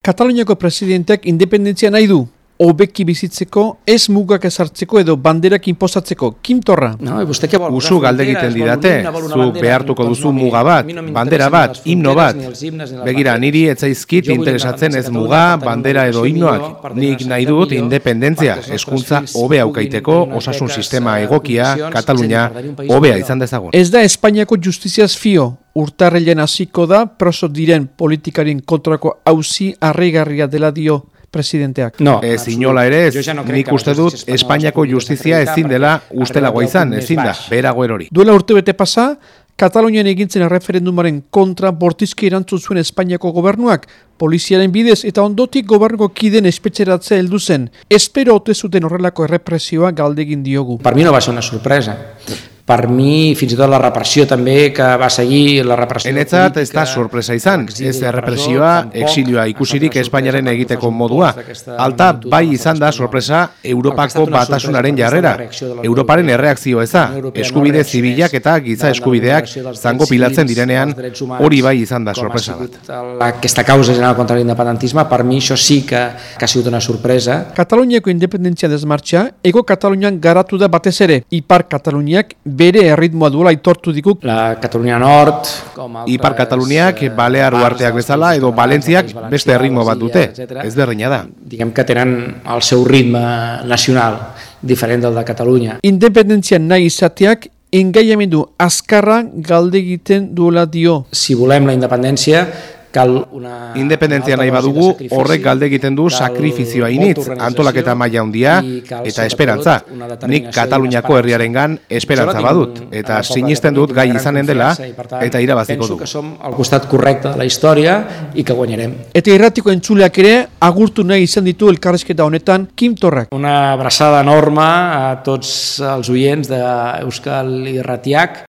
Kataluniako presidenteak independentzia nahi du, hobeki bizitzeko, ez mugak ezartzeko edo banderak inpozatzeko. Kim Torra. No? Usu galde egiten didate, zu behartuko duzu muga bat, bandera bat, himno bat. Begira, niri etzaizkit interesatzen ez muga, bandera edo himnoak. Nik nahi dut independentzia, eskuntza hobe aukaiteko, osasun sistema egokia, Katalunia, hobea izan dezagun. Ez da Espainiako justiziaz fio, urtarrilen hasiko da, proso diren politikarien kontrako hauzi arregarria dela dio presidenteak. No, Ez inola ere ez, nik uste dut Espainiako justizia ezin dela ustelagoa izan, ezin da, berago erori. Duela urte bete pasa, Katalunian egintzen referendumaren kontra bortizki erantzun zuen Espainiako gobernuak, poliziaren bidez eta ondotik gobernuko kiden espetxeratzea heldu zen. Espero ote zuten horrelako errepresioa galdegin diogu. Per mi no va ser una sorpresa. Per mi, fins i tot la repressió també que va seguir la repressió Enetzat ez da sorpresa izan, ez errepresioa, exilioa ikusirik Espainiaren egiteko modua. Alta bai izan da sorpresa Europako batasunaren jarrera. Europaren erreakzio eza, eskubide zibilak eta giza eskubideak zango pilatzen direnean, hori bai izan da sorpresa bat. Aquesta causa general contra l'independentisme, per mi això sí que, que ha sigut una sorpresa. Kataluniako independentzia desmartxa, ego Katalunian garatu da batez ere, ipar Kataluniak bere erritmoa duela aitortu dikuk. La Catalunya Nord. Ipar Kataluniak, Balear uarteak bezala edo Valentziak beste erritmo bat dute, ez berdina da. Diguem que tenen el seu ritme nacional diferent del de Catalunya. Independentzia nahi izateak engaiamendu azkarra galde egiten duela dio. Si volem la independència, cal una... Independentzia nahi badugu, horrek galde egiten du sakrifizioa initz, antolaketa maila handia eta esperantza. Nik Kataluniako herriarengan esperantza badut, eta sinisten dut gai izanen dela, eta irabaziko Penso dugu. que som al costat correcte de la història i que guanyarem. Eta irratiko entzuleak ere agurtu nahi izan ditu elkarrezketa honetan Kim Torrak. Una abraçada enorme a tots els oients d'Euskal Irratiac